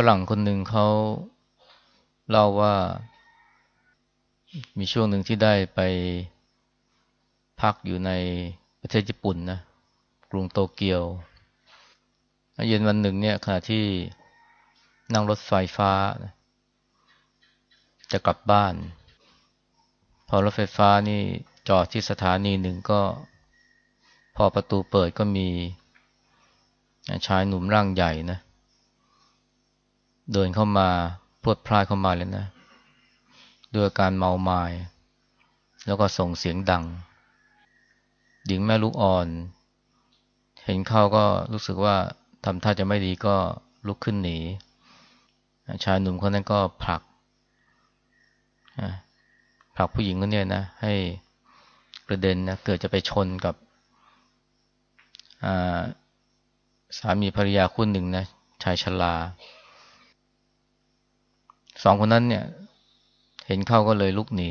ฝรั่งคนหนึ่งเขาเล่าว่า มีช่วงหนึ่งที่ได้ไปพักอยู่ในประเทศญี่ปุ่นนะกรุงโตเกียวเย็นวันหนึ่งเนี่ยขณะที่นั่งรถไฟฟ้า จะกลับบ้าน พอรถไฟฟ้านี่จอดที่สถานีหนึ่งก็ พอประตูเปิดก็มีชายหนุ่มร่างใหญ่นะ เดินเข้ามาพวดพลาดเข้ามาเลยนะด้วยการเมาไมา้แล้วก็ส่งเสียงดัง หญิงแม่ลูกอ่อน เห็นเข้าก็รู้สึกว่าทำท่าจะไม่ดีก็ลุกขึ้นหนี ชายหนุ่มคนนั้นก็ผลักผลักผู้หญิงคนนี้นะ ให้กระเด็นนะเกิดจะไปชนกับสามีภรรยาคู่หนึ่งนะชายชรา สองคนนั้นเนี่ย เห็นเข้าก็เลยลุกหนี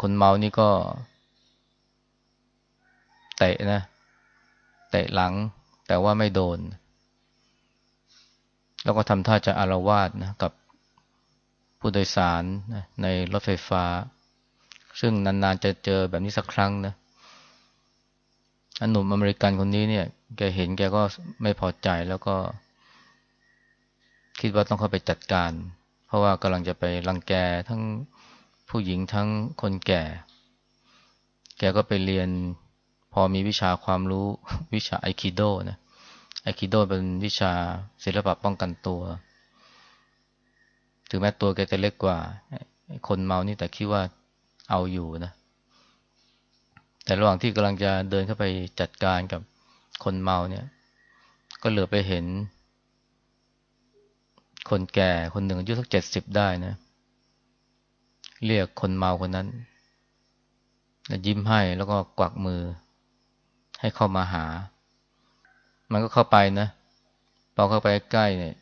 คนเมานี่ก็เตะนะเตะหลัง แต่ว่าไม่โดน แล้วก็ทำท่าจะอารวาสนะกับผู้โดยสารนะในรถไฟฟ้า ซึ่งนานๆจะเจอแบบนี้สักครั้งนะหนุ่มอเมริกันคนนี้เนี่ย แกเห็นแกก็ไม่พอใจแล้วก็ คิดว่าต้องเข้าไปจัดการ เพราะว่ากำลังจะไปรังแกทั้งผู้หญิงทั้งคนแก่ แกก็ไปเรียนพอมีวิชาความรู้วิชาไอคิโดนะไอคิโดเป็นวิชาศิลปะป้องกันตัวถึงแม้ตัวแกจะเล็กกว่า คนเมานี่แต่คิดว่าเอาอยู่นะ แต่ระหว่างที่กำลังจะเดินเข้าไปจัดการกับคนเมาเนี่ย ก็เหลือไปเห็น คนแก่คนหนึ่งอายุสักเจ็ดสิบได้นะ เรียกคนเมาคนนั้นยิ้มให้แล้วก็กวักมือ ให้เข้ามาหา มันก็เข้าไปนะพอเข้าไปใกล้เนี่ย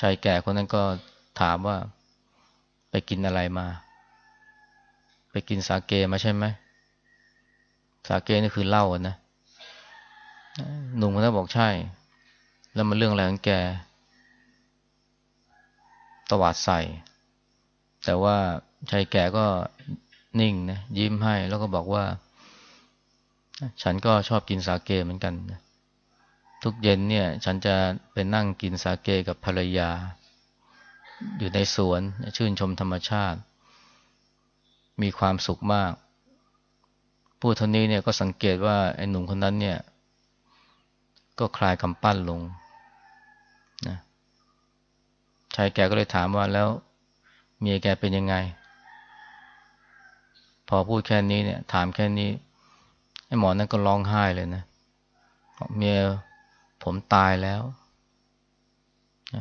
ชายแก่คนนั้นก็ถามว่า ไปกินอะไรมา ไปกินสาเกมาใช่ไหมสาเกนี่คือเหล้านะหนุ่มคนนั้นบอกใช่ แล้วมันเรื่องอะไรของแก ตวาดใส่ แต่ว่าชายแก่ก็นิ่งนะยิ้มให้แล้วก็บอกว่า ฉันก็ชอบกินสาเกเหมือนกันนะทุกเย็นเนี่ย ฉันจะไปนั่งกินสาเกกับภรรยา อยู่ในสวนชื่นชมธรรมชาติ มีความสุขมาก ผู้ทนี้เนี่ยก็สังเกตว่าไอ้หนุ่มคนนั้นเนี่ย ก็คลายกำปั้นลง ชายแกก็เลยถามว่าแล้วเมียแกเป็นยังไง พอพูดแค่นี้เนี่ย ถามแค่นี้ไอ้หมอนั่นก็ร้องไห้เลยนะเมียผมตายแล้ว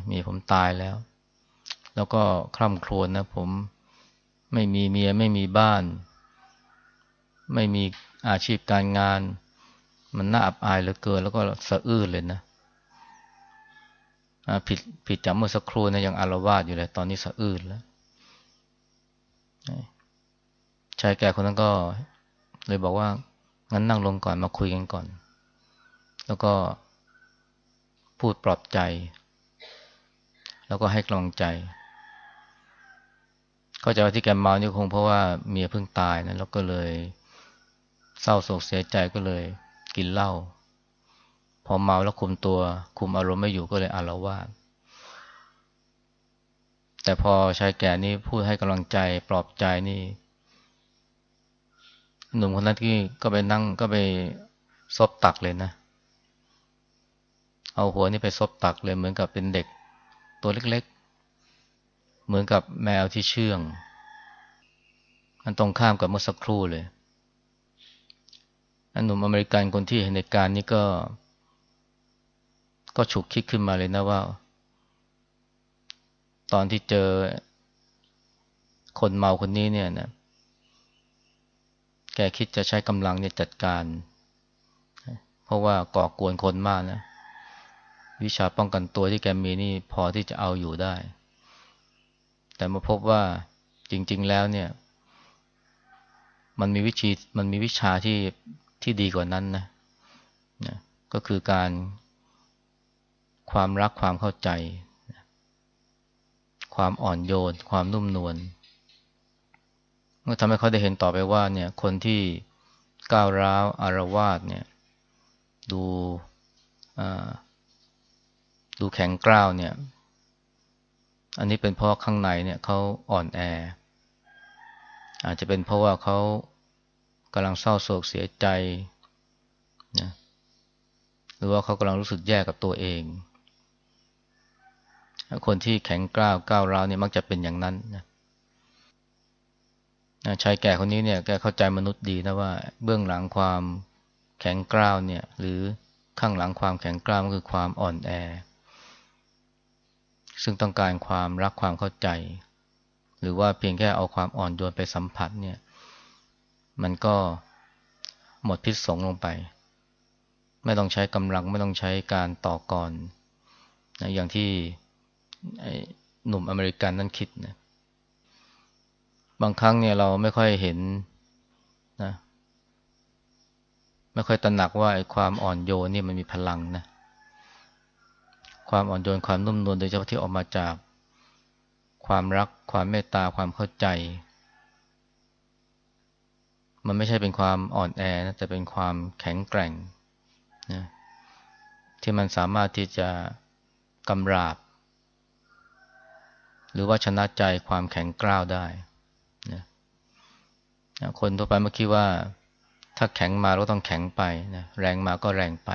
เมียผมตายแล้ว แล้วก็คร่ำครวญนะ ผมไม่มีเมียไม่มีบ้าน ไม่มีอาชีพการงาน มันน่าอับอายเหลือเกิน แล้วก็สะอื้นเลยนะ ผิดผิดจากเมื่อสักครู่นะยังอารวาสอยู่เลย ตอนนี้สะอื้นแล้วชายแก่คนนั้นก็เลยบอกว่างั้นนั่งลงก่อนมาคุยกันก่อน แล้วก็พูดปลอบใจ แล้วก็ให้กำลังใจ เข้าใจว่าที่แกเมานี่คงเพราะว่าเมียเพิ่งตายนะแล้วก็เลยเศร้าโศกเสียใจก็เลยกินเหล้า พอเมาแล้วคุมตัว คุมอารมณ์ไม่อยู่ก็เลยอารวาสแต่พอชายแก่นี้พูดให้กำลังใจปลอบใจนี่ หนุ่มคนนั้นที่ก็ไปนั่งก็ไปซบตักเลยนะ เอาหัวนี่ไปซบตักเลยเหมือนกับเป็นเด็ก ตัวเล็กๆ เหมือนกับแมวที่เชื่อง มันตรงข้ามกับเมื่อสักครู่เลยอันหนุ่มอเมริกันคนที่เห็นเหตุการณ์นี้ก็ ก็ฉุกคิดขึ้นมาเลยนะว่า ตอนที่เจอคนเมาคนนี้เนี่ยนะ แกคิดจะใช้กำลังเนี่ยจัดการ เพราะว่าก่อกวนคนมากนะ วิชาป้องกันตัวที่แกมีนี่พอที่จะเอาอยู่ได้ แต่มาพบว่าจริง ๆ แล้วเนี่ย มันมีวิธีมันมีวิชาที่ที่ดีกว่านั้นนะนะก็คือการ ความรักความเข้าใจ ความอ่อนโยน ความนุ่มนวลก็ทำให้เขาได้เห็นต่อไปว่าเนี่ยคนที่ก้าวร้าวอารวาสเนี่ยดูดูแข็งกร้าวเนี่ย อันนี้เป็นเพราะข้างในเนี่ยเขาอ่อนแอ อาจจะเป็นเพราะว่าเขากำลังเศร้าโศกเสียใจนะหรือว่าเขากำลังรู้สึกแย่กับตัวเอง คนที่แข็งกร้าวก้าวร้าวเนี่ยมักจะเป็นอย่างนั้นนะชายแก่คนนี้เนี่ยแกเข้าใจมนุษย์ดีนะว่าเบื้องหลังความแข็งกร้าวเนี่ย หรือข้างหลังความแข็งกร้าวก็คือความอ่อนแอ ซึ่งต้องการความรักความเข้าใจ หรือว่าเพียงแค่เอาความอ่อนโยนไปสัมผัสเนี่ย มันก็หมดพิษสงลงไป ไม่ต้องใช้กำลังไม่ต้องใช้การต่อกรนะอย่างที่ หนุ่มอเมริกันนั้นคิดนะบางครั้งเนี่ยเราไม่ค่อยเห็นนะไม่ค่อยตระหนักว่าไอ้ความอ่อนโยนนี่มันมีพลังนะความอ่อนโยนความนุ่มนวลโดยเฉพาะที่ออกมาจากความรักความเมตตาความเข้าใจ มันไม่ใช่เป็นความอ่อนแอนะแต่เป็นความแข็งแกร่งนะที่มันสามารถที่จะกำราบ หรือว่าชนะใจความแข็งกร้าวได้คนทั่วไปเมื่อคิดว่า ถ้าแข็งมาเราต้องแข็งไปนะแรงมาก็แรงไป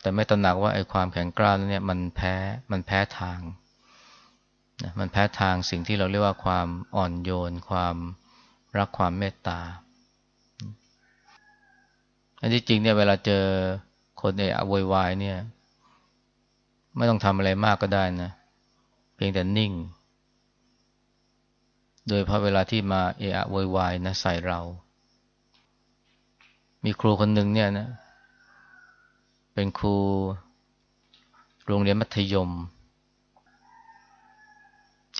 แต่ไม่ตระหนักว่าไอ้ความแข็งกร้าวเนี่ยมันแพ้มันแพ้ทางนะมันแพ้ทางสิ่งที่เราเรียกว่าความอ่อนโยน ความรักความเมตตาอันที่จริงเนี่ยเวลาเจอคนเอะโวยวายเนี่ย ไม่ต้องทำอะไรมากก็ได้นะ เพียงแต่นิ่ง โดยพราะเวลาที่มาเอะอะโวยวายนะใส่เรา มีครูคนหนึ่งเนี่ยนะ เป็นครูโรงเรียนมัธยม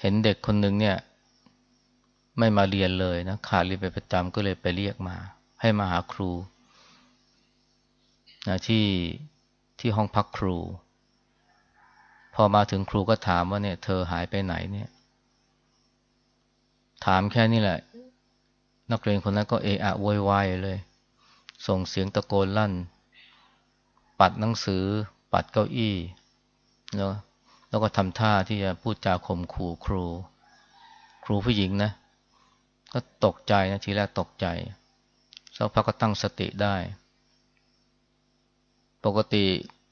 เห็นเด็กคนหนึ่งเนี่ย ไม่มาเรียนเลยนะขาดเรียนไปประจำก็เลยไปเรียกมา ให้มาหาครูนะที่ที่ห้องพักครู พอมาถึงครูก็ถามว่าเนี่ย เธอหายไปไหนเนี่ย ถามแค่นี้แหละ นักเรียนคนนั้นก็เอะอะโวยวายเลย ส่งเสียงตะโกนลั่น ปัดหนังสือ ปัดเก้าอี้แล้วแล้วก็ทำท่าที่จะพูดจาข่มขู่ครู ครูผู้หญิงนะ ก็ตกใจนะทีแรกตกใจสักพักก็ตั้งสติได้ ปกติ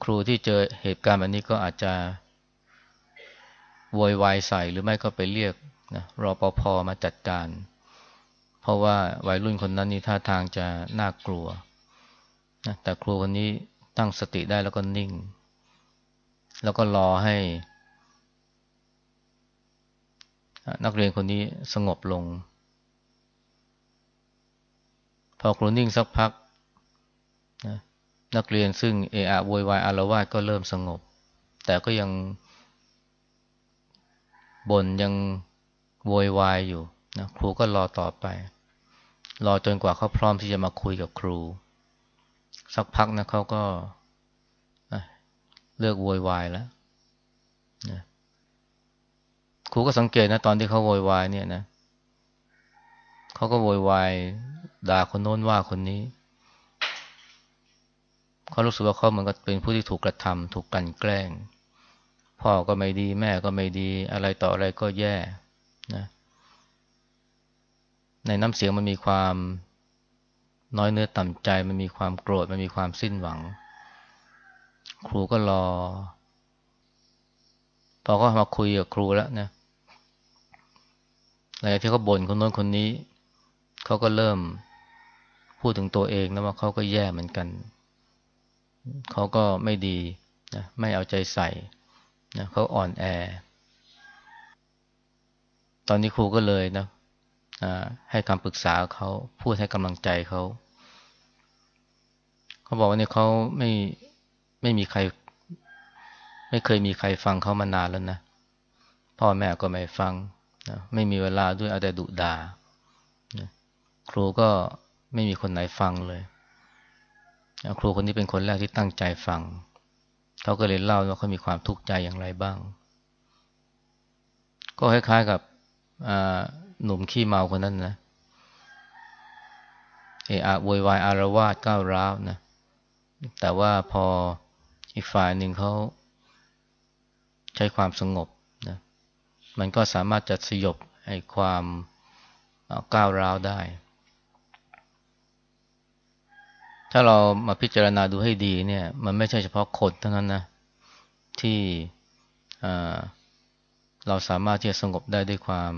ครูที่เจอเหตุการณ์แบบนี้ก็อาจจะ โวยวายใส่หรือไม่ก็ไปเรียกนะรอปภมาจัดการ เพราะว่าวัยรุ่นคนนั้นนี่ท่าทางจะน่ากลัวนะแต่ครูคนนี้ตั้งสติได้แล้วก็นิ่ง แล้วก็รอให้ นักเรียนคนนี้สงบลง พอครูนิ่งสักพักนะนักเรียนซึ่งเอะอะโวยวายอารวาสก็เริ่มสงบ แต่ก็ยัง บนยังโวยวายอยู่นะครูก็รอต่อไป รอจนกว่าเขาพร้อมที่จะมาคุยกับครู สักพักนะเขาก็เลิกโวยวายแล้วนะครูก็สังเกตนะตอนที่เขาโวยวายเนี่ยนะเขาก็โวยวายด่าคนโน้นว่าคนนี้เขารู้สึกว่าเขาเหมือนกับเป็นผู้ที่ถูกกระทำถูกกันแกล้ง พ่อก็ไม่ดี แม่ก็ไม่ดี อะไรต่ออะไรก็แย่นะในน้ำเสียงมันมีความน้อยเนื้อต่ำใจ มันมีความโกรธ มันมีความสิ้นหวัง ครูก็รอ พอก็มาคุยกับครูแล้วนะหลังจากที่เขาบ่นคนโน้นคนนี้ เขาก็เริ่มพูดถึงตัวเองนะว่าเขาก็แย่เหมือนกัน เขาก็ไม่ดีนะไม่เอาใจใส่ นะเขาอ่อนแอ ตอนนี้ครูก็เลยนะให้คำปรึกษาเขาพูดให้กำลังใจเขาเขาบอกว่าเนี่ยเขาไม่ไม่มีใคร ไม่เคยมีใครฟังเขามานานแล้วนะพ่อแม่ก็ไม่ฟังนะไม่มีเวลาด้วยเอาแต่ดุดานะครูก็ไม่มีคนไหนฟังเลย ครูคนนี้เป็นคนแรกที่ตั้งใจฟัง เขาก็เลยเล่าว่าเขามีความทุกข์ใจอย่างไรบ้าง ก็คล้ายๆกับหนุ่มขี้เมาคนนั้นนะเอะอะโวยวายอารวาสก้าวร้าวนะแต่ว่าพออีกฝ่ายหนึ่งเขาใช้ความสงบนะมันก็สามารถจะสยบไอ้ความก้าวร้าวได้ ถ้าเรามาพิจารณาดูให้ดีเนี่ย มันไม่ใช่เฉพาะคนเท่านั้นนะที่เราสามารถที่จะสงบได้ด้วยความ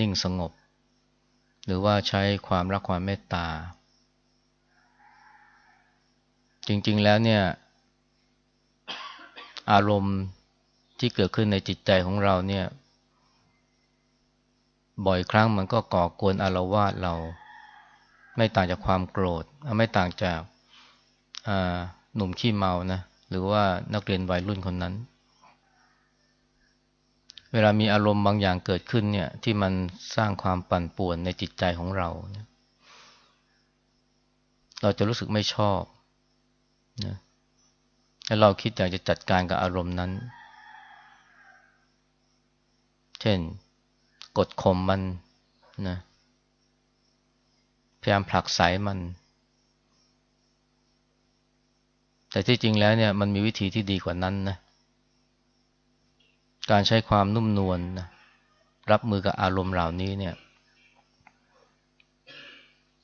นิ่งสงบ หรือว่าใช้ความรักความเมตตา จริง ๆแล้วเนี่ย อารมณ์ที่เกิดขึ้นในจิตใจของเราเนี่ย บ่อยครั้งมันก็ก่อกวนอารวาสเรา ไม่ต่างจากความโกรธ ไม่ต่างจากหนุ่มขี้เมานะหรือว่านักเรียนวัยรุ่นคนนั้น เวลามีอารมณ์บางอย่างเกิดขึ้นเนี่ย ที่มันสร้างความปั่นป่วนในจิตใจของเรา เราจะรู้สึกไม่ชอบนะแล้วเราคิดอยากจะจัดการกับอารมณ์นั้น เช่น กดข่มมันนะ ยายามผลักไสมัน แต่ที่จริงแล้วเนี่ยมันมีวิธีที่ดีกว่านั้นนะ การใช้ความนุ่มนวลนะรับมือกับอารมณ์เหล่านี้เนี่ย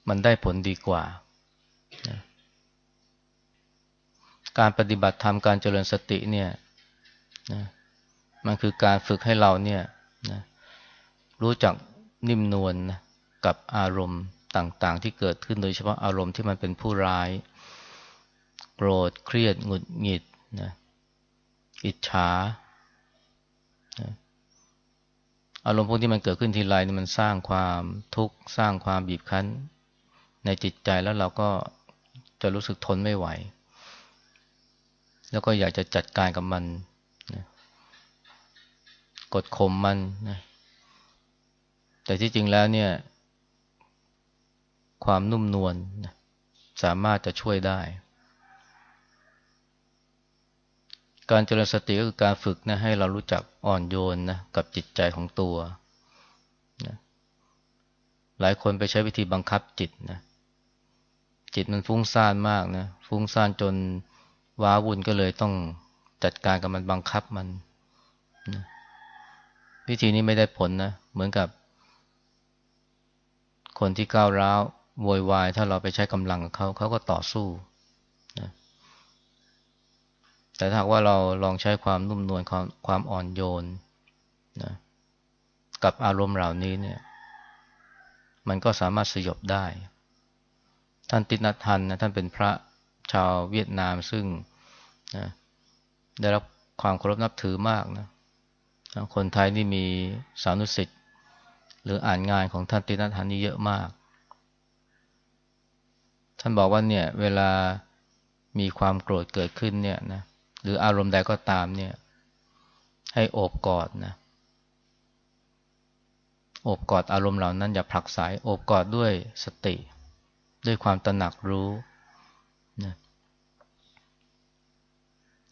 มันได้ผลดีกว่านะการปฏิบัติธรรมการเจริญสติเนี่ยนะมันคือการฝึกให้เราเนี่ยนะรู้จักนิ่มนวลนะกับอารมณ์ ต่างๆ ที่เกิดขึ้นโดยเฉพาะอารมณ์ที่มันเป็นผู้ร้าย โกรธเครียดหงุดหงิดนะอิจฉาอารมณ์พวกที่มันเกิดขึ้นทีไรนี่มันสร้างความทุกข์สร้างความบีบคั้น ในจิตใจแล้วเราก็จะรู้สึกทนไม่ไหว แล้วก็อยากจะจัดการกับมันนะกดข่มมันนะแต่ที่จริงแล้วเนี่ย ความนุ่มนวลสามารถจะช่วยได้ การเจริญสติก็คือการฝึกนะให้เรารู้จักอ่อนโยนนะกับจิตใจของตัวนะหลายคนไปใช้วิธีบังคับจิตนะจิตมันฟุ้งซ่านมากนะฟุ้งซ่านจนว้าวุ่นก็เลยต้องจัดการกับมันบังคับมันนะวิธีนี้ไม่ได้ผลนะเหมือนกับ คนที่ก้าวร้าว โวยวาย ถ้าเราไปใช้กำลังกับเขาเขาก็ต่อสู้นะแต่ถ้าว่าเราลองใช้ความนุ่มนวลความความอ่อนโยนนะกับอารมณ์เหล่านี้เนี่ย มันก็สามารถสยบได้ ท่านตินัทันนะท่านเป็นพระชาวเวียดนามซึ่งนะได้รับความเคารพนับถือมากนะคนไทยนี่มีสานุสิทธิ์หรืออ่านงานของท่านตินัทันนี่เยอะมาก ท่านบอกว่าเนี่ย เวลามีความโกรธเกิดขึ้นเนี่ยนะหรืออารมณ์ใดก็ตามเนี่ย ให้โอบกอดนะโอบกอดอารมณ์เหล่านั้นอย่าผลักสายโอบกอดด้วยสติ ด้วยความตระหนักรู้นะ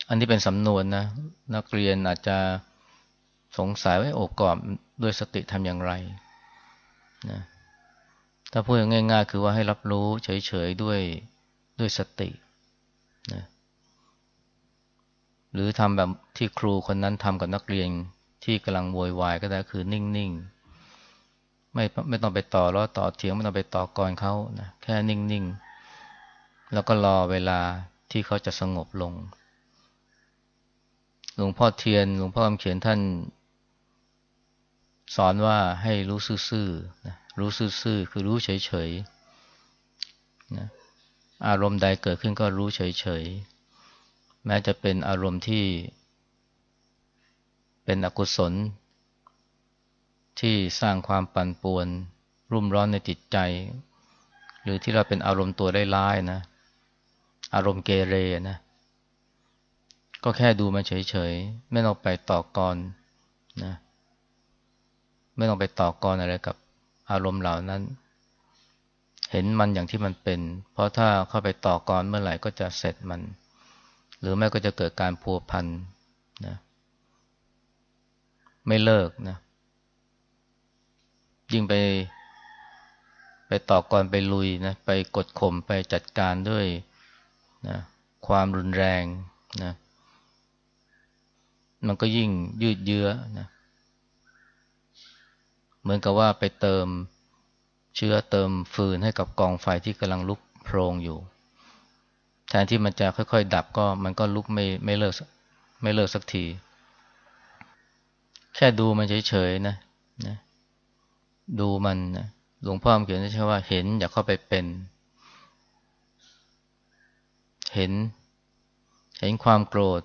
อันนี้เป็นสำนวนนะนักเรียนอาจจะสงสัยว่าโอบกอดด้วยสติทำอย่างไรนะ ถ้าพูดง่ายๆ คือว่าให้รับรู้เฉยๆด้วยด้วยสตินะหรือทำแบบที่ครูคนนั้นทำกับนักเรียนที่กำลังโวยวายก็ได้คือนิ่งๆ ไม่ไม่ต้องไปต่อแล้วต่อเถียงไม่ต้องไปต่อกรเขานะแค่นิ่งๆ แล้วก็รอเวลาที่เขาจะสงบลง หลวงพ่อเทียนหลวงพ่อคำเขียนท่าน สอนว่าให้รู้ซื่อๆนะ รู้ซื่อๆคือรู้เฉยๆนะอารมณ์ใดเกิดขึ้นก็รู้เฉยๆแม้จะเป็นอารมณ์ที่ เป็นอกุศล ที่สร้างความปั่นป่วน รุ่มร้อนในจิตใจ หรือที่เราเป็นอารมณ์ตัวได้ร้ายนะ อารมณ์เกเรนะก็แค่ดูมันเฉยๆ ไม่ต้องไปต่อกรนะไม่ต้องไปต่อกรอะไรกับ อารมณ์เหล่านั้น เห็นมันอย่างที่มันเป็น เพราะถ้าเข้าไปต่อกรเมื่อไหร่ก็จะเสร็จมัน หรือแม่ก็จะเกิดการพัวพันนะไม่เลิกนะ ยิ่งไป ไปต่อกรไปลุยนะไปกดข่มไปจัดการด้วยนะความรุนแรงนะมันก็ยิ่งยืดเยื้อนะ เหมือนกับว่าไปเติมเชื้อเติมฟืนให้กับกองไฟที่กำลังลุกโพรงอยู่ แทนที่มันจะค่อยๆ ดับก็มันก็ลุกไม่ไม่เลิกไม่เลิกสักที แค่ดูมันเฉยๆนะนะดูมันนะหลวงพ่อเขียนใช่ว่าเห็นอย่าเข้าไปเป็น เห็น เห็นความโกรธ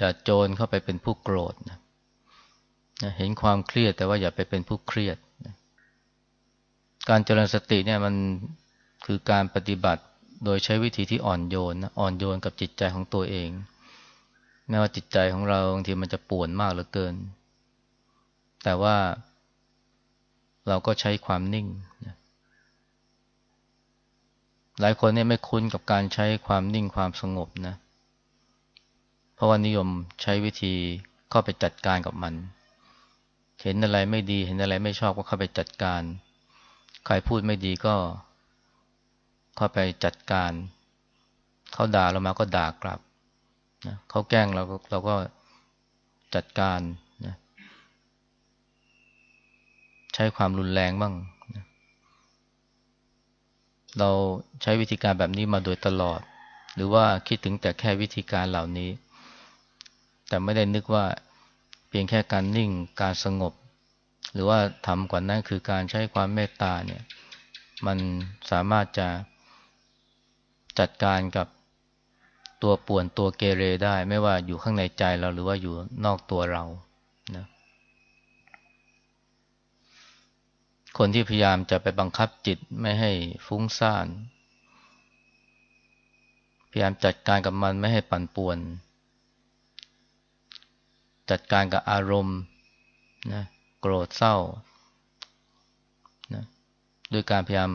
จะโจรเข้าไปเป็นผู้โกรธนะ เห็นความเครียดแต่ว่าอย่าไปเป็นผู้เครียดนะการเจริญสติเนี่ยมันคือการปฏิบัติโดยใช้วิธีที่อ่อนโยนนะอ่อนโยนกับจิตใจของตัวเอง แม้ว่าจิตใจของเราบางทีมันจะป่วนมากเหลือเกิน แต่ว่าเราก็ใช้ความนิ่งนะหลายคนเนี่ยไม่คุ้นกับการใช้ความนิ่งความสงบนะ เพราะว่านิยมใช้วิธีเข้าไปจัดการกับมัน เห็นอะไรไม่ดี เห็นอะไรไม่ชอบก็เข้าไปจัดการ ใครพูดไม่ดีก็เข้าไปจัดการ เขาด่าเรามาก็ด่ากลับนะเขาแกล้งเราเราก็จัดการนะใช้ความรุนแรงบ้างนะเราใช้วิธีการแบบนี้มาโดยตลอด หรือว่าคิดถึงแต่แค่วิธีการเหล่านี้ แต่ไม่ได้นึกว่าเพียงแค่การนิ่งการสงบ หรือว่าทำกว่านั้นคือการใช้ความเมตตาเนี่ยมันสามารถจะจัดการกับตัวป่วนตัวเกเรได้ ไม่ว่าอยู่ข้างในใจเราหรือว่าอยู่นอกตัวเรานะคนที่พยายามจะไปบังคับจิตไม่ให้ฟุ้งซ่าน พยายามจัดการกับมันไม่ให้ปั่นป่วน จัดการกับอารมณ์นะ โกรธเศร้านะด้วยการพยายาม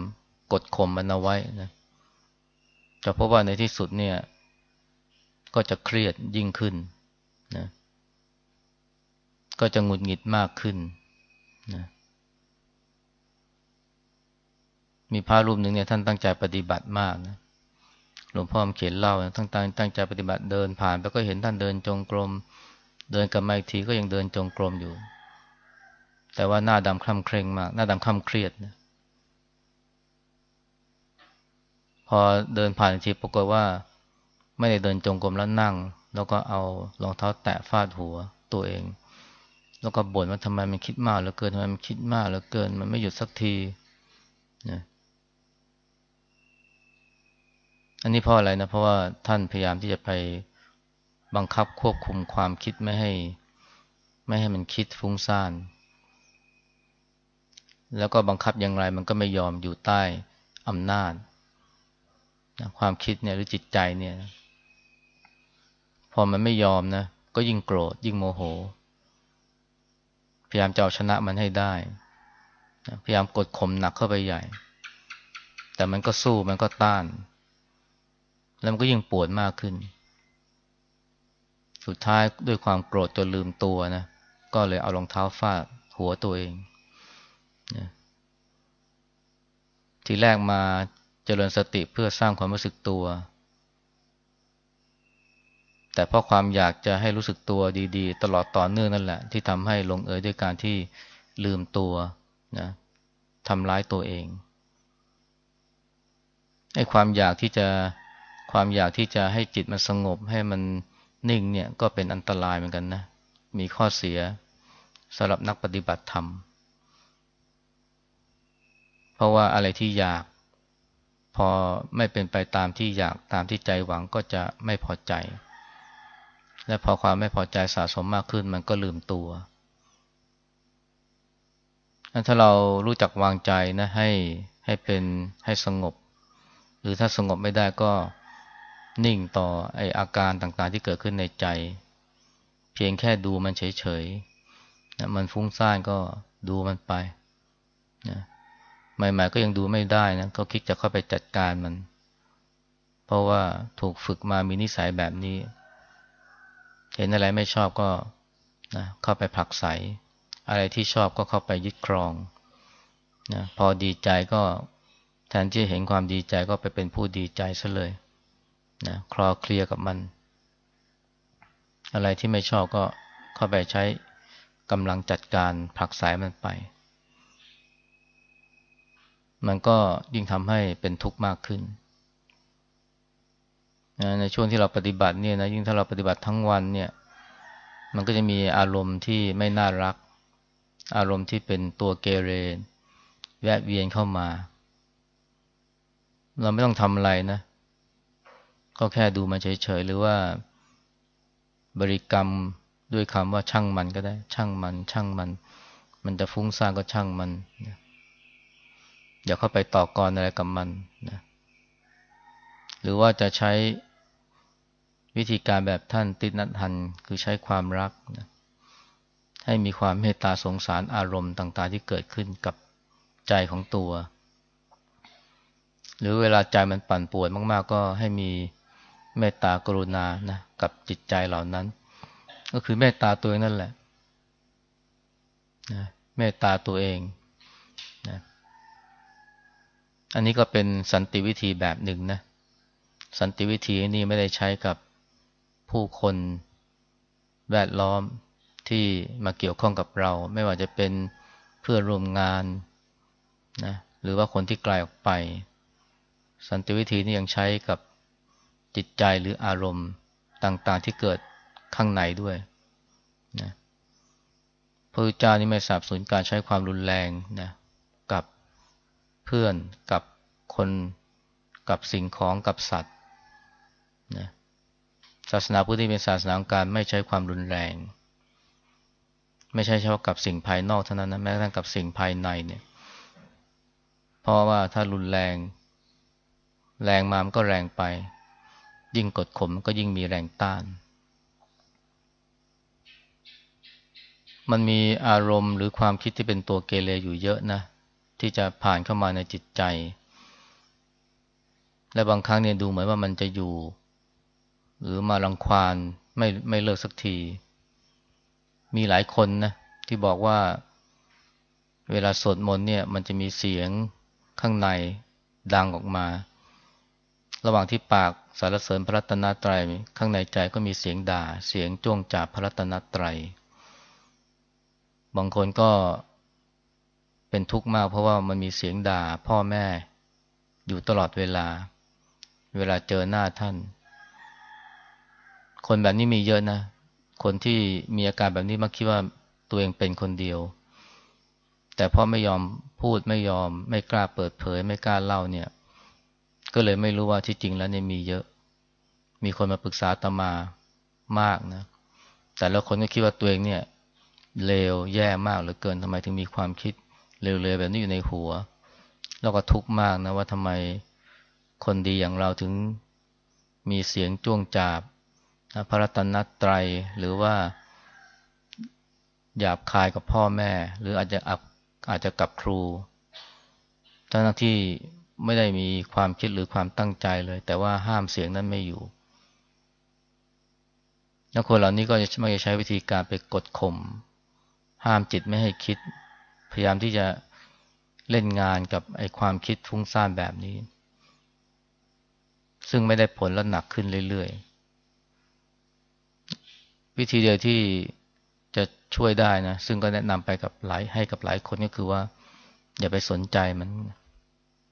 กดข่มมันเอาไว้นะจะพบว่าในที่สุดเนี่ย ก็จะเครียดยิ่งขึ้นนะก็จะหงุดหงิดมากขึ้นนะมีพระรูปหนึ่งเนี่ยท่านตั้งใจปฏิบัติมากนะหลวงพ่อเขียนเล่านะทั้งตั้งตั้งใจปฏิบัติเดินผ่านไปก็เห็นท่านเดินจงกรม เดินกลับมาอีกทีก็ยังเดินจงกรมอยู่ แต่ว่าหน้าดำคล้ำเคร่งมาก หน้าดำคล้ำเครียดนะพอเดินผ่านทีปรากฏว่า ไม่ได้เดินจงกรมแล้วนั่ง แล้วก็เอารองเท้าแตะฟาดหัวตัวเอง แล้วก็บ่นว่าทำไมมันคิดมากเหลือเกินทำไมมันคิดมากเหลือเกิน มันไม่หยุดสักทีนะอันนี้เพราะอะไรนะเพราะว่าท่านพยายามที่จะไปบังคับควบคุมความคิดไม่ให้ ไม่ให้มันคิดฟุ้งซ่าน แล้วก็บังคับอย่างไรมันก็ไม่ยอมอยู่ใต้อำนาจนะความคิดเนี่ยหรือจิตใจเนี่ยพอมันไม่ยอมนะก็ยิ่งโกรธยิ่งโมโห พยายามจะเอาชนะมันให้ได้นะพยายามกดข่มหนักเข้าไปใหญ่ แต่มันก็สู้มันก็ต้าน แล้วมันก็ยิ่งปวดมากขึ้น สุดท้ายด้วยความโกรธจนลืมตัวนะก็เลยเอารองเท้าฟาดหัวตัวเองนะ ทีแรกมาเจริญสติเพื่อสร้างความรู้สึกตัว แต่เพราะความอยากจะให้รู้สึกตัวดีๆ ตลอดต่อเนื่องนั่นแหละ ที่ทำให้ลงเอยด้วยการที่ลืมตัวนะทำร้ายตัวเองไอ้ความอยากที่จะความอยากที่จะให้จิตมันสงบให้มันนิ่งเนี่ยก็เป็นอันตรายเหมือนกันนะ มีข้อเสียสำหรับนักปฏิบัติธรรม เพราะว่าอะไรที่อยาก พอไม่เป็นไปตามที่อยากตามที่ใจหวังก็จะไม่พอใจ และพอความไม่พอใจสะสมมากขึ้นมันก็ลืมตัวถ้าเรารู้จักวางใจนะให้ให้เป็นให้สงบ หรือถ้าสงบไม่ได้ก็นิ่งต่อไออาการต่างๆที่เกิดขึ้นในใจ เพียงแค่ดูมันเฉยๆนะมันฟุ้งซ่านก็ดูมันไปนะ ใหม่ๆก็ยังดูไม่ได้นะก็คิดจะเข้าไปจัดการมัน เพราะว่าถูกฝึกมามีนิสัยแบบนี้ เห็นอะไรไม่ชอบก็นะเข้าไปผลักไสอะไรที่ชอบก็เข้าไปยึดครองนะพอดีใจก็แทนที่เห็นความดีใจก็ไปเป็นผู้ดีใจซะเลยนะคลอเคลียกับมัน อะไรที่ไม่ชอบก็เข้าไปใช้กำลังจัดการผลักสายมันไป มันก็ยิ่งทำให้เป็นทุกข์มากขึ้นนะในช่วงที่เราปฏิบัติเนี่ยนะยิ่งถ้าเราปฏิบัติทั้งวันเนี่ย มันก็จะมีอารมณ์ที่ไม่น่ารัก อารมณ์ที่เป็นตัวเกเรแวะเวียนเข้ามา เราไม่ต้องทำอะไรนะ ก็แค่ดูมันเฉยๆหรือว่าบริกรรมด้วยคำว่าช่างมันก็ได้ ช่างมัน ช่างมัน มันจะฟุ้งซ่านก็ช่างมัน อย่าเข้าไปต่อกรอะไรกับมันนะหรือว่าจะใช้วิธีการแบบท่านตินัทันคือใช้ความรักนะให้มีความเมตตาสงสารอารมณ์ต่าง ๆ ที่เกิดขึ้นกับใจของตัว หรือเวลาใจมันปั่นป่วนมาก ๆ ก็ให้มีเมตตากรุณานะกับจิตใจเหล่านั้น ก็คือเมตตาตัวเองนั่นแหละนะเมตตาตัวเอง อันนี้ก็เป็นสันติวิธีแบบหนึ่งนะ สันติวิธีนี้ไม่ได้ใช้กับผู้คนแวดล้อมที่มาเกี่ยวข้องกับเรา ไม่ว่าจะเป็นเพื่อร่วมงานนะหรือว่าคนที่ไกลออกไป สันติวิธีนี้ยังใช้กับจิตใจหรืออารมณ์ต่างๆที่เกิดข้างในด้วยนะพระพุทธเจ้านี่ไม่สับสนการใช้ความรุนแรงนะ เพื่อนกับคนกับสิ่งของกับสัตว์นะศาสนาพุทธเป็นศาสนาการไม่ใช้ความรุนแรง ไม่ใช่เฉพาะกับสิ่งภายนอกเท่านั้นนะแม้กระทั่งกับสิ่งภายในเนี่ย เพราะว่าถ้ารุนแรง แรงมามันก็แรงไป ยิ่งกดข่มก็ยิ่งมีแรงต้าน มันมีอารมณ์หรือความคิดที่เป็นตัวเกเรอยู่เยอะนะ ที่จะผ่านเข้ามาในจิตใจ และบางครั้งเนี่ยดูเหมือนว่ามันจะอยู่ หรือมารังควานไม่ไม่เลิกสักที มีหลายคนนะที่บอกว่า เวลาสวดมนต์เนี่ย มันจะมีเสียงข้างในดังออกมา ระหว่างที่ปากสารเสริญพระรัตนตรัยข้างในใจก็มีเสียงด่า เสียงจ้วงจับพระรัตนตรัยบางคนก็ เป็นทุกข์มากเพราะว่ามันมีเสียงด่าพ่อแม่อยู่ตลอดเวลา เวลาเจอหน้าท่าน คนแบบนี้มีเยอะนะ คนที่มีอาการแบบนี้มักคิดว่าตัวเองเป็นคนเดียว แต่พอไม่ยอมพูดไม่ยอม ไม่กล้าเปิดเผย ไม่กล้าเล่าเนี่ย ก็เลยไม่รู้ว่าที่จริงแล้วเนี่ยมีเยอะ มีคนมาปรึกษาตมามากนะ แต่แล้วคนก็คิดว่าตัวเองเนี่ยเลวแย่มากเหลือเกินทำไมถึงมีความคิด เลวๆแบบนี้อยู่ในหัว แล้วก็ทุกข์มากนะว่าทำไมคนดีอย่างเราถึงมีเสียงจ้วงจาบพระรัตนตรัยหรือว่าหยาบคายกับพ่อแม่ หรืออาจจะอาจจะกับครู ทั้งที่ไม่ได้มีความคิดหรือความตั้งใจเลย แต่ว่าห้ามเสียงนั้นไม่อยู่แล้วคนเหล่านี้ก็จะไม่ใช้วิธีการไปกดข่มห้ามจิตไม่ให้คิด พยายามที่จะเล่นงานกับไอ้ความคิดฟุ้งซ่านแบบนี้ ซึ่งไม่ได้ผลและหนักขึ้นเรื่อยๆ วิธีเดียวที่จะช่วยได้นะ ซึ่งก็แนะนำไปกับหลายให้กับหลายคนก็คือว่า อย่าไปสนใจมัน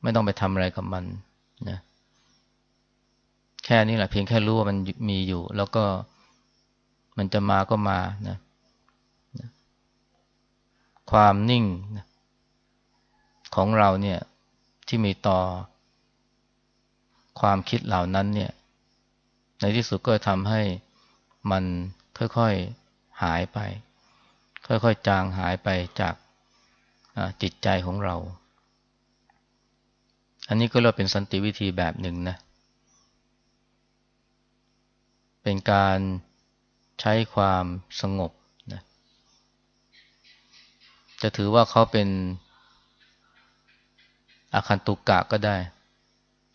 ไม่ต้องไปทำอะไรกับมันนะแค่นี้แหละเพียงแค่รู้ว่ามันมีอยู่ แล้วก็มันจะมาก็มานะ ความนิ่งของเราเนี่ยที่มีต่อความคิดเหล่านั้นเนี่ย ในที่สุดก็ทำให้มันค่อยๆหายไป ค่อยๆจางหายไปจากจิตใจของเรา อันนี้ก็เรียกเป็นสันติวิธีแบบหนึ่งนะ เป็นการใช้ความสงบ จะถือว่าเขาเป็นอาคันตุกกะก็ได้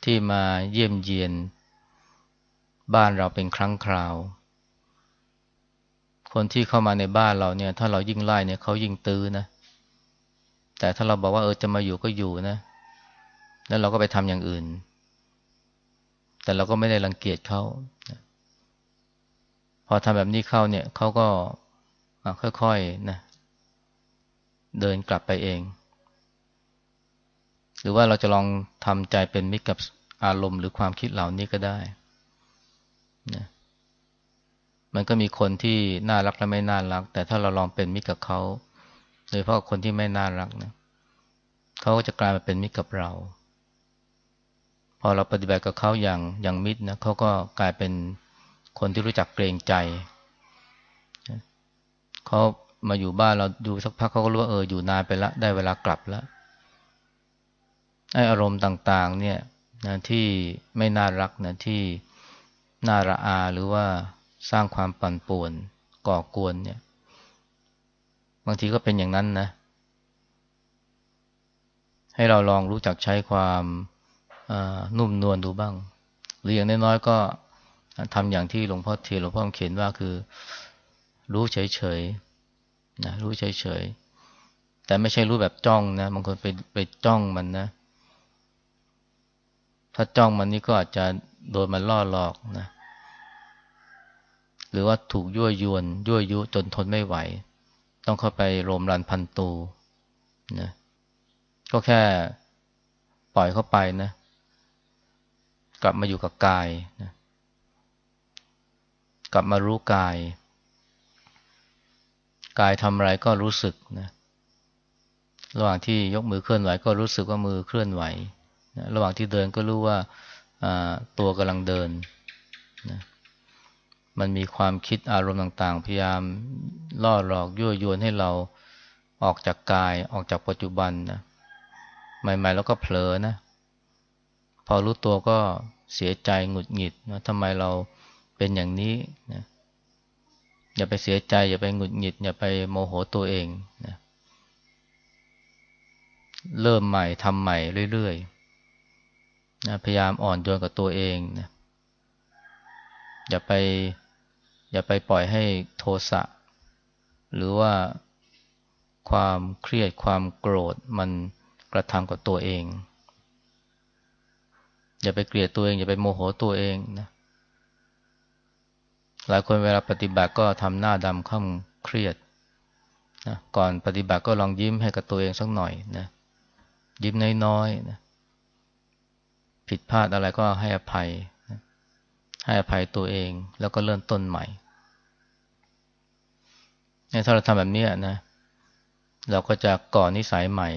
ที่มาเยี่ยมเยียน บ้านเราเป็นครั้งคราว คนที่เข้ามาในบ้านเราเนี่ย ถ้าเรายิ่งไล่เนี่ยเขายิ่งตื้อนะ แต่ถ้าเราบอกว่าเออจะมาอยู่ก็อยู่นะ แล้วเราก็ไปทำอย่างอื่น แต่เราก็ไม่ได้รังเกียจเขาพอทำแบบนี้เข้าเนี่ยเขาก็ค่อยๆนะ เดินกลับไปเอง หรือว่าเราจะลองทำใจเป็นมิตรกับอารมณ์หรือความคิดเหล่านี้ก็ได้นะมันก็มีคนที่น่ารักและไม่น่ารัก แต่ถ้าเราลองเป็นมิตรกับเขาโดยเฉพาะคนที่ไม่น่ารักนะเขาก็จะกลายมาเป็นมิตรกับเรา พอเราปฏิบัติกับเขาอย่างอย่างมิตรนะเขาก็กลายเป็นคนที่รู้จักเกรงใจเขา มาอยู่บ้านเราดูสักพักเขาก็รู้ว่าเอออยู่นานไปแล้วได้เวลากลับแล้วไออารมณ์ต่างๆ เนี่ยนะที่ไม่น่ารักนะที่น่าระอาหรือว่าสร้างความปั่นป่วนก่อกวนเนี่ย บางทีก็เป็นอย่างนั้นนะ ให้เราลองรู้จักใช้ความนุ่มนวลดูบ้าง หรืออย่างน้อยๆก็ทำอย่างที่หลวงพ่อเทียนหลวงพ่อเขียนว่าคือ รู้เฉยๆ นะรู้เฉยๆ แต่ไม่ใช่รู้แบบจ้องนะบางคนไปไปจ้องมันนะ ถ้าจ้องมันนี่ก็อาจจะโดนมันล่อหลอกนะ หรือว่าถูกยั่วยวน ยั่วยุจนทนไม่ไหว ต้องเข้าไปโรมรันพันตูนะก็แค่ปล่อยเข้าไปนะ กลับมาอยู่กับกายนะกลับมารู้กาย กายทำอะไรก็รู้สึกนะระหว่างที่ยกมือเคลื่อนไหวก็รู้สึกว่ามือเคลื่อนไหวนะระหว่างที่เดินก็รู้ว่าตัวกำลังเดินนะมันมีความคิดอารมณ์ต่างๆ พยายามล่อหลอกยั่วยวนให้เราออกจากกายออกจากปัจจุบันนะใหม่ๆ แล้วก็เผลอนะ พอรู้ตัวก็เสียใจหงุดหงิดนะทำไมเราเป็นอย่างนี้นะ อย่าไปเสียใจ อย่าไปหงุดหงิด อย่าไปโมโหตัวเองนะเริ่มใหม่ทำใหม่เรื่อยๆนะพยายามอ่อนโยนกับตัวเองนะอย่าไป อย่าไปปล่อยให้โทสะหรือว่าความเครียดความโกรธมันกระทำกับตัวเอง อย่าไปเกลียดตัวเอง อย่าไปโมโหตัวเองนะ หลายคนเวลาปฏิบัติก็ทำหน้าดำข้ามเครียดนะก่อนปฏิบัติก็ลองยิ้มให้กับตัวเองสักหน่อยนะยิ้มน้อยๆนะผิดพลาดอะไรก็ให้อภัยนะให้อภัยตัวเองแล้วก็เริ่มต้นใหม่ถ้าเราทำแบบนี้นะเราก็จะก่อนิสัยใหม่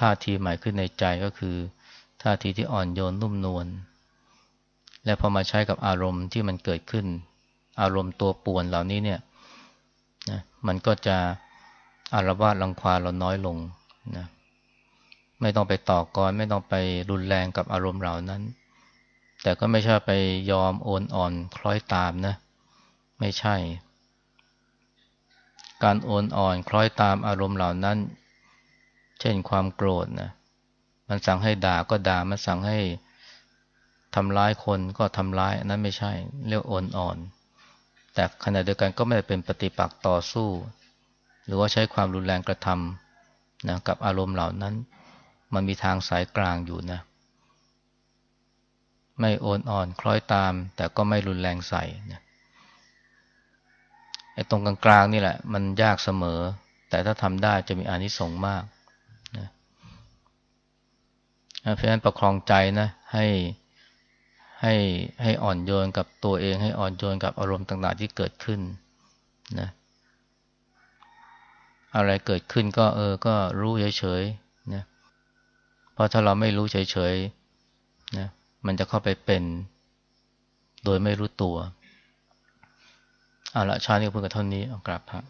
ท่าทีใหม่ขึ้นในใจก็คือ ท่าทีที่อ่อนโยนนุ่มนวลและพอมาใช้กับอารมณ์ที่มันเกิดขึ้น อารมณ์ตัวป่วนเหล่านี้เนี่ยนะมันก็จะอารวาสรังควาเราน้อยลงนะไม่ต้องไปต่อกรไม่ต้องไปรุนแรงกับอารมณ์เหล่านั้น แต่ก็ไม่ใช่ไปยอมโอนอ่อนคล้อยตามนะ ไม่ใช่ การโอนอ่อนคล้อยตามอารมณ์เหล่านั้น เช่นความโกรธนะมันสั่งให้ด่าก็ด่ามันสั่งให้ทำร้ายคนก็ทำร้ายนั้นไม่ใช่ เรียกโอนอ่อน แต่ขณะเดียวกันก็ไม่ได้เป็นปฏิปักษ์ต่อสู้ หรือว่าใช้ความรุนแรงกระทำนะกับอารมณ์เหล่านั้น มันมีทางสายกลางอยู่นะ ไม่โอนอ่อนคล้อยตาม แต่ก็ไม่รุนแรงใส่นะไอ้ตรงกลางๆนี่แหละ มันยากเสมอ แต่ถ้าทำได้จะมีอานิสงส์มากนะเพราะฉะนั้นประคองใจนะให้ ให้ให้อ่อนโยนกับตัวเอง ให้อ่อนโยนกับอารมณ์ต่างๆที่เกิดขึ้นนะอะไรเกิดขึ้นก็เออก็รู้เฉยๆนะเพราะถ้าเราไม่รู้เฉยๆนะมันจะเข้าไปเป็น โดยไม่รู้ตัวเอาละชาตินี้เพิ่งกับเท่านี้เอากราบพระ